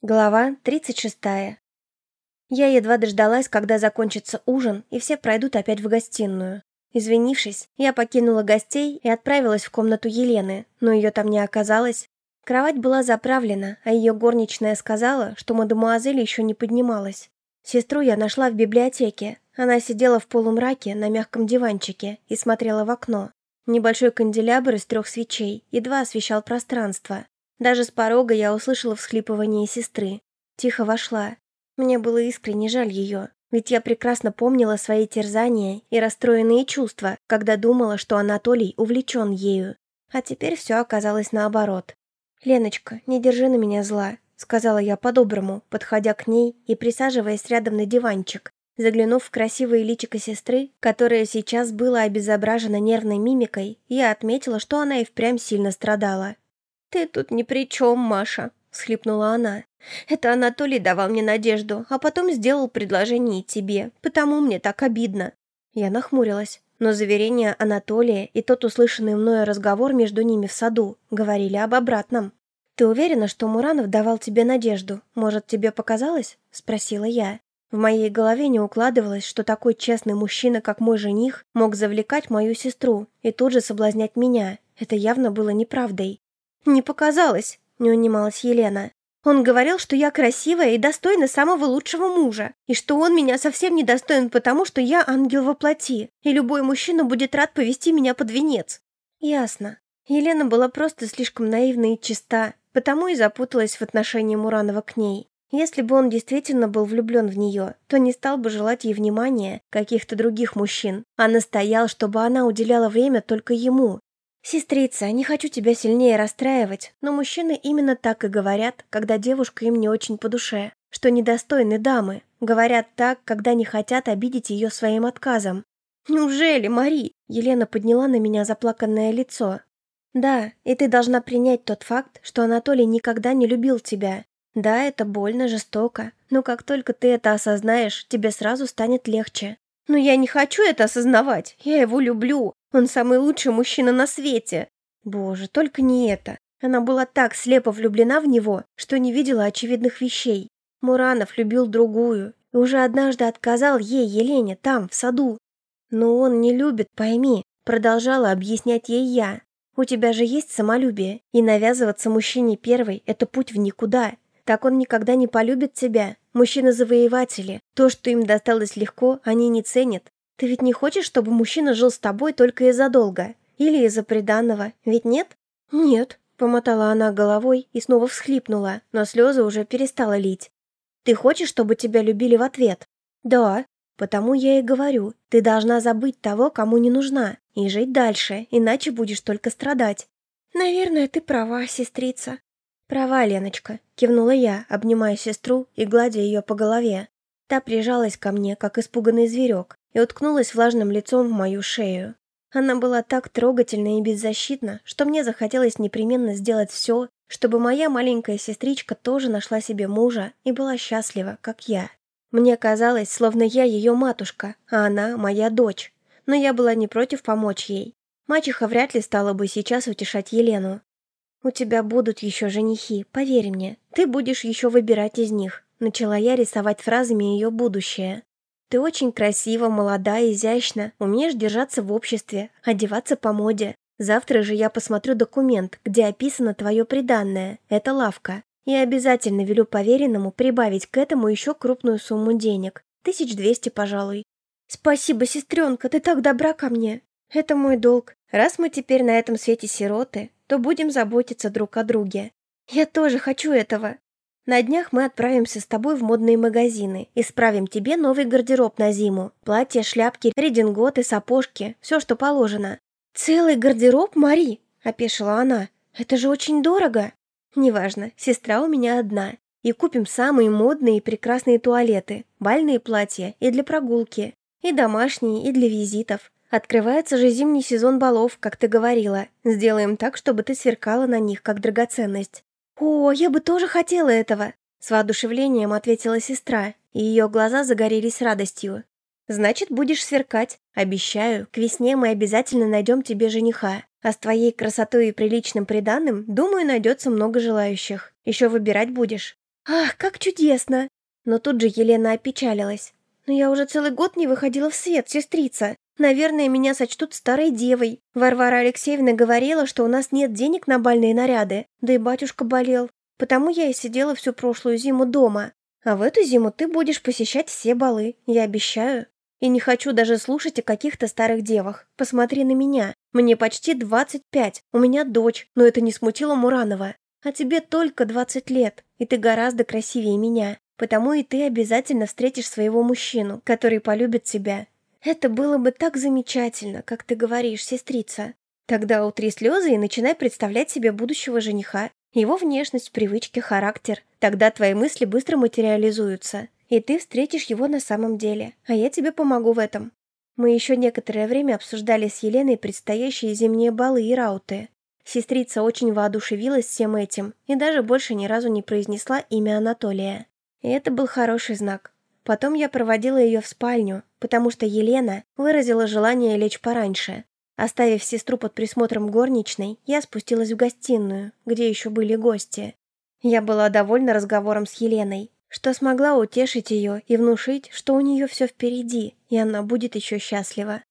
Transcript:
Глава 36. Я едва дождалась, когда закончится ужин, и все пройдут опять в гостиную. Извинившись, я покинула гостей и отправилась в комнату Елены, но ее там не оказалось. Кровать была заправлена, а ее горничная сказала, что мадемуазель еще не поднималась. Сестру я нашла в библиотеке. Она сидела в полумраке на мягком диванчике и смотрела в окно. Небольшой канделябр из трех свечей едва освещал пространство, даже с порога я услышала всхлипывание сестры. Тихо вошла. Мне было искренне жаль ее, ведь я прекрасно помнила свои терзания и расстроенные чувства, когда думала, что Анатолий увлечен ею. А теперь все оказалось наоборот. «Леночка, не держи на меня зла», — сказала я по-доброму, подходя к ней и присаживаясь рядом на диванчик. Заглянув в красивое личико сестры, которое сейчас было обезображено нервной мимикой, я отметила, что она и впрямь сильно страдала. «Ты тут ни при чем, Маша», — схлипнула она. «Это Анатолий давал мне надежду, а потом сделал предложение тебе, потому мне так обидно». Я нахмурилась, но заверения Анатолия и тот услышанный мною разговор между ними в саду говорили об обратном. «Ты уверена, что Муранов давал тебе надежду? Может, тебе показалось?» — спросила я. В моей голове не укладывалось, что такой честный мужчина, как мой жених, мог завлекать мою сестру и тут же соблазнять меня. Это явно было неправдой. «Не показалось», — не унималась Елена. «Он говорил, что я красивая и достойна самого лучшего мужа, и что он меня совсем не достоин потому, что я ангел во плоти, и любой мужчина будет рад повести меня под венец». «Ясно». Елена была просто слишком наивна и чиста, потому и запуталась в отношении Муранова к ней. Если бы он действительно был влюблен в нее, то не стал бы желать ей внимания каких-то других мужчин, а настоял, чтобы она уделяла время только ему, «Сестрица, не хочу тебя сильнее расстраивать, но мужчины именно так и говорят, когда девушка им не очень по душе, что недостойны дамы. Говорят так, когда не хотят обидеть ее своим отказом». «Неужели, Мари?» Елена подняла на меня заплаканное лицо. «Да, и ты должна принять тот факт, что Анатолий никогда не любил тебя. Да, это больно, жестоко, но как только ты это осознаешь, тебе сразу станет легче. Но я не хочу это осознавать. Я его люблю. Он самый лучший мужчина на свете. Боже, только не это. Она была так слепо влюблена в него, что не видела очевидных вещей. Муранов любил другую и уже однажды отказал ей, Елене, там, в саду. Но он не любит, пойми, продолжала объяснять ей я. У тебя же есть самолюбие, и навязываться мужчине первой – это путь в никуда. Так он никогда не полюбит тебя. Мужчины-завоеватели. То, что им досталось легко, они не ценят. Ты ведь не хочешь, чтобы мужчина жил с тобой только из-за долга? Или из-за приданного? Ведь нет? Нет, помотала она головой и снова всхлипнула, но слезы уже перестала лить. Ты хочешь, чтобы тебя любили в ответ? Да, потому я и говорю, ты должна забыть того, кому не нужна, и жить дальше, иначе будешь только страдать. Наверное, ты права, сестрица. Права, Леночка, кивнула я, обнимая сестру и гладя ее по голове. Та прижалась ко мне, как испуганный зверек, и уткнулась влажным лицом в мою шею. Она была так трогательна и беззащитна, что мне захотелось непременно сделать все, чтобы моя маленькая сестричка тоже нашла себе мужа и была счастлива, как я. Мне казалось, словно я ее матушка, а она моя дочь. Но я была не против помочь ей. Мачеха вряд ли стала бы сейчас утешать Елену. «У тебя будут еще женихи, поверь мне. Ты будешь еще выбирать из них», — начала я рисовать фразами ее будущее. Ты очень красива, молода, изящна, умеешь держаться в обществе, одеваться по моде. Завтра же я посмотрю документ, где описано твое приданное. Это лавка. И обязательно велю поверенному прибавить к этому еще крупную сумму денег. Тысяч двести, пожалуй. Спасибо, сестренка, ты так добра ко мне. Это мой долг. Раз мы теперь на этом свете сироты, то будем заботиться друг о друге. Я тоже хочу этого. На днях мы отправимся с тобой в модные магазины и справим тебе новый гардероб на зиму. Платья, шляпки, рединготы, сапожки, все, что положено». «Целый гардероб, Мари?» – опешила она. «Это же очень дорого». «Неважно, сестра у меня одна. И купим самые модные и прекрасные туалеты, бальные платья и для прогулки, и домашние, и для визитов. Открывается же зимний сезон балов, как ты говорила. Сделаем так, чтобы ты сверкала на них, как драгоценность. «О, я бы тоже хотела этого!» С воодушевлением ответила сестра, и ее глаза загорелись радостью. «Значит, будешь сверкать. Обещаю, к весне мы обязательно найдем тебе жениха. А с твоей красотой и приличным приданным, думаю, найдется много желающих. Еще выбирать будешь. Ах, как чудесно! Но тут же Елена опечалилась. Но я уже целый год не выходила в свет, сестрица. Наверное, меня сочтут старой девой. Варвара Алексеевна говорила, что у нас нет денег на бальные наряды, да и батюшка болел. Потому я и сидела всю прошлую зиму дома. А в эту зиму ты будешь посещать все балы, я обещаю. И не хочу даже слушать о каких-то старых девах. Посмотри на меня. Мне почти 25, у меня дочь, но это не смутило Муранова. А тебе только 20 лет, и ты гораздо красивее меня. Потому и ты обязательно встретишь своего мужчину, который полюбит тебя. Это было бы так замечательно, как ты говоришь, сестрица. Тогда утри слезы и начинай представлять себе будущего жениха. Его внешность, привычки, характер. Тогда твои мысли быстро материализуются. И ты встретишь его на самом деле. А я тебе помогу в этом. Мы еще некоторое время обсуждали с Еленой предстоящие зимние балы и рауты. Сестрица очень воодушевилась всем этим и даже больше ни разу не произнесла имя Анатолия. И это был хороший знак. Потом я проводила ее в спальню, потому что Елена выразила желание лечь пораньше. Оставив сестру под присмотром горничной, я спустилась в гостиную, где еще были гости. Я была довольна разговором с Еленой, что смогла утешить ее и внушить, что у нее все впереди, и она будет еще счастлива.